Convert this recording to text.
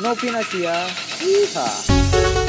Novinasia. Yeehaw.